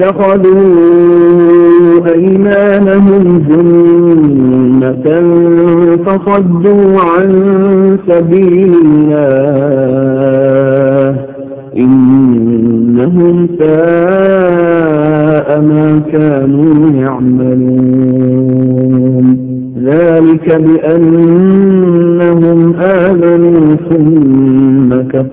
اتخذوا أيمانهم جنة فصدوا عن سبيل الله. إنهم ساء ما كانوا يعملون. ذلك بأنهم آمنوا ثم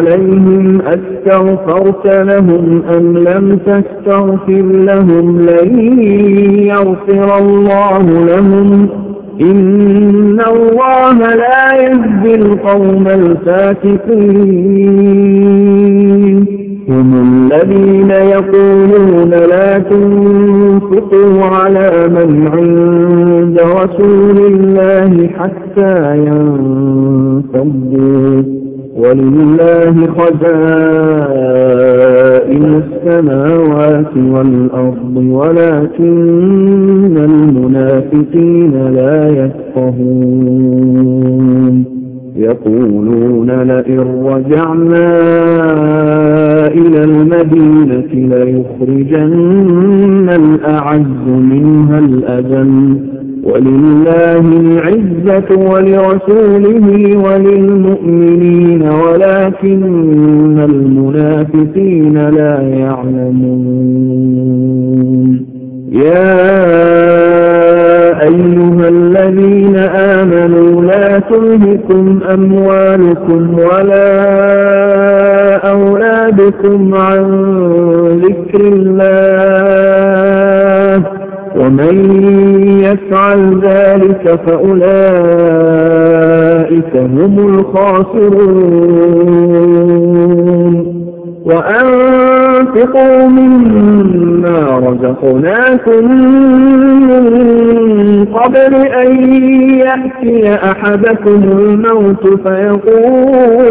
عليهم أستغفرت لهم أم لم تستغفر لهم لن يغفر الله لهم؟ إن الله لا يهدي القوم الفاسقين. هم الذين يقولون لا تنفقوا على من عند رسول الله حتى ينفضوا. ولله خزائن السماوات والأرض ولكن المنافقين لا يفقهون. يقولون لئن رجعنا إلى المدينة ليخرجن الأعز منها الأذن ولله العزة ولرسوله وللمؤمنين ولكن المنافقين لا يعلمون. يا أيها الذين آمنوا لا تلهكم أموالكم ولا أولادكم عن ذكر الله ومن يفعل ذلك فأولئك هم الخاسرون. وأنفقوا مما رزقناكم من قبل أن يأتي أحدكم الموت فيقول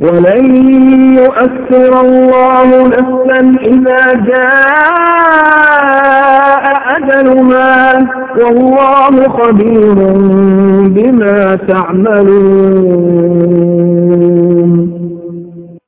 ولن يؤثر الله نفسا إذا جاء أجلها والله خبير بما تعملون.